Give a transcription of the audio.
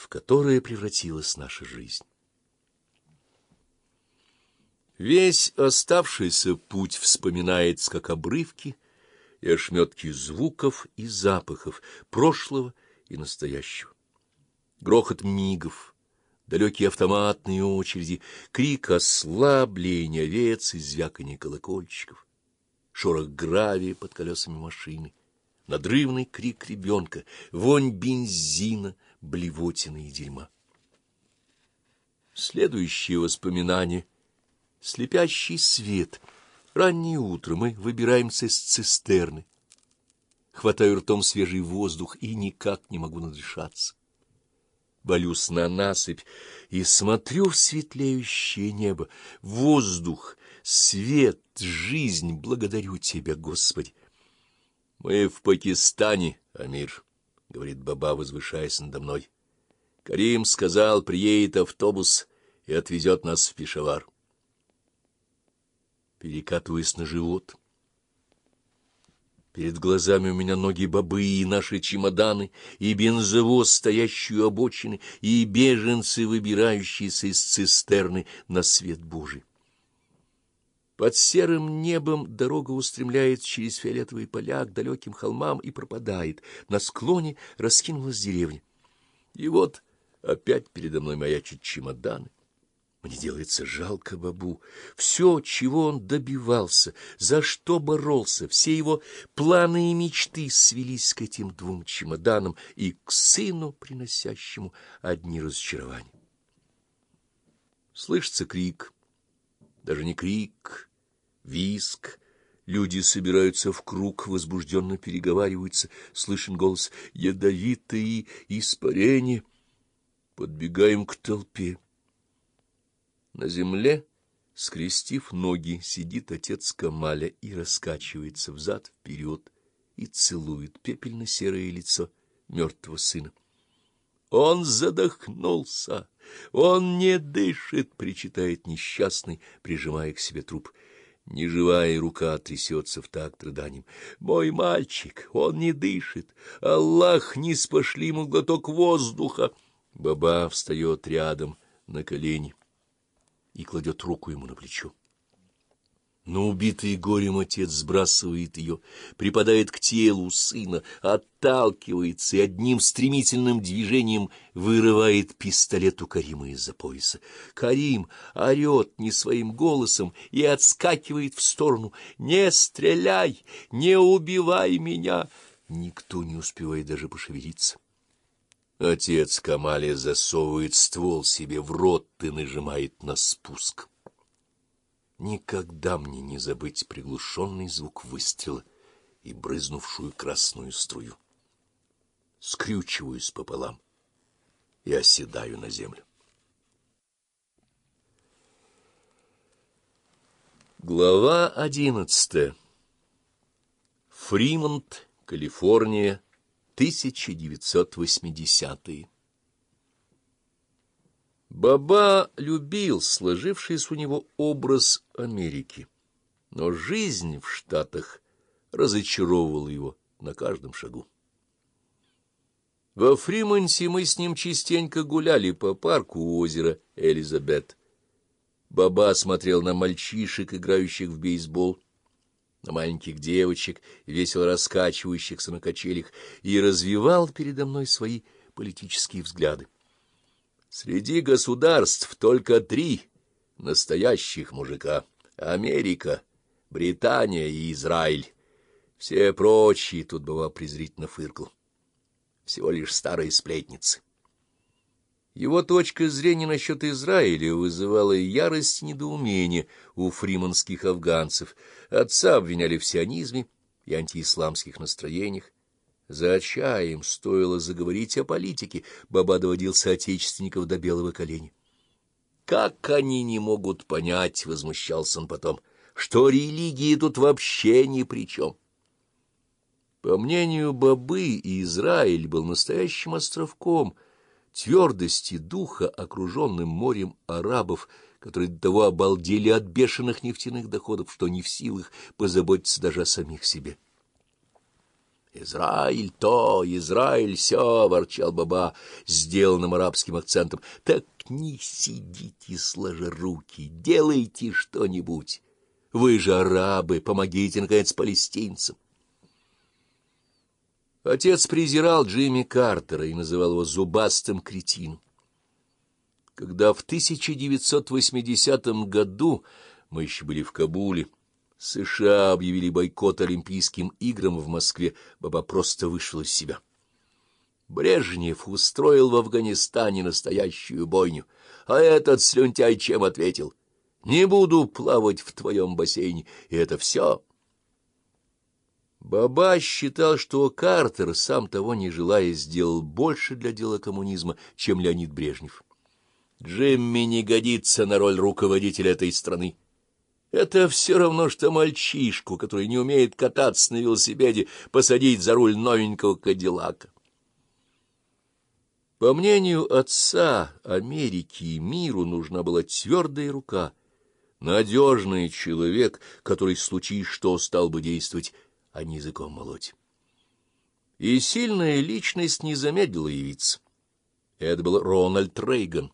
в которое превратилась наша жизнь. Весь оставшийся путь вспоминается как обрывки и ошметки звуков и запахов прошлого и настоящего. Грохот мигов, далекие автоматные очереди, крик ослабления овец и звяканье колокольчиков, шорох гравия под колесами машины, надрывный крик ребенка, вонь бензина, блевотины и дерьма. Следующее воспоминание — слепящий свет. Раннее утро мы выбираемся из цистерны. Хватаю ртом свежий воздух и никак не могу надышаться. Болюсь на насыпь и смотрю в светлеющее небо. Воздух, свет, жизнь, благодарю Тебя, Господи. Мы в Пакистане, Амир, — говорит Баба, возвышаясь надо мной. Карим сказал, приедет автобус и отвезет нас в Пешавар. Перекатываясь на живот. Перед глазами у меня ноги бобы и наши чемоданы, и бензовоз, стоящий у обочины, и беженцы, выбирающиеся из цистерны на свет Божий. Под серым небом дорога устремляется через фиолетовые поля к далеким холмам и пропадает. На склоне раскинулась деревня. И вот опять передо мной маячат чемоданы. Мне делается жалко бабу. Все, чего он добивался, за что боролся, все его планы и мечты свелись к этим двум чемоданам и к сыну, приносящему одни разочарования. Слышится крик, даже не крик, виск. Люди собираются в круг, возбужденно переговариваются. Слышен голос «Ядовитые испарения». Подбегаем к толпе. На земле, скрестив ноги, сидит отец Камаля и раскачивается взад-вперед и целует пепельно-серое лицо мертвого сына. «Он задохнулся! Он не дышит!» — причитает несчастный, прижимая к себе труп. Неживая рука трясется в такт рыданием. «Мой мальчик, он не дышит! Аллах, не спошли ему глоток воздуха!» Баба встает рядом на колени и кладет руку ему на плечо. Но убитый горем отец сбрасывает ее, припадает к телу сына, отталкивается и одним стремительным движением вырывает пистолет у Карима из-за пояса. Карим орет не своим голосом и отскакивает в сторону. «Не стреляй! Не убивай меня!» Никто не успевает даже пошевелиться. Отец Камали засовывает ствол себе в рот и нажимает на спуск. Никогда мне не забыть приглушенный звук выстрела и брызнувшую красную струю. Скрючиваюсь пополам и оседаю на землю. Глава одиннадцатая. Фримонт, Калифорния, 1980-е. Баба любил сложившийся у него образ Америки, но жизнь в Штатах разочаровывала его на каждом шагу. Во Фримонте мы с ним частенько гуляли по парку у озера Элизабет. Баба смотрел на мальчишек, играющих в бейсбол, на маленьких девочек, весело раскачивающихся на качелях, и развивал передо мной свои политические взгляды. Среди государств только три настоящих мужика — Америка, Британия и Израиль. Все прочие тут бывал презрительно фыркал. Всего лишь старые сплетницы. Его точка зрения насчет Израиля вызывала ярость и недоумение у фриманских афганцев. Отца обвиняли в сионизме и антиисламских настроениях. За отчаем стоило заговорить о политике, Баба доводил соотечественников до белого коленя. «Как они не могут понять, — возмущался он потом, — что религии тут вообще ни при чем?» По мнению Бабы, Израиль был настоящим островком — твердости духа, окруженным морем арабов, которые до того обалдели от бешеных нефтяных доходов, что не в силах позаботиться даже о самих себе. Израиль то, Израиль все, — ворчал Баба, сделанным арабским акцентом. — Так не сидите, сложа руки, делайте что-нибудь. Вы же арабы, помогите, наконец, палестинцам. Отец презирал Джимми Картера и называл его зубастым кретином. Когда в 1980 году мы еще были в Кабуле, США объявили бойкот Олимпийским играм в Москве, Баба просто вышел из себя. Брежнев устроил в Афганистане настоящую бойню, а этот слюнтяй чем ответил? «Не буду плавать в твоем бассейне, и это все». Баба считал, что Картер, сам того не желая, сделал больше для дела коммунизма, чем Леонид Брежнев. Джимми не годится на роль руководителя этой страны. Это все равно, что мальчишку, который не умеет кататься на велосипеде, посадить за руль новенького Кадиллака. По мнению отца, Америке и миру нужна была твердая рука, надежный человек, который, случись что, стал бы действовать, а не языком молоть. И сильная личность не замедлила явиться. Это был Рональд Рейган.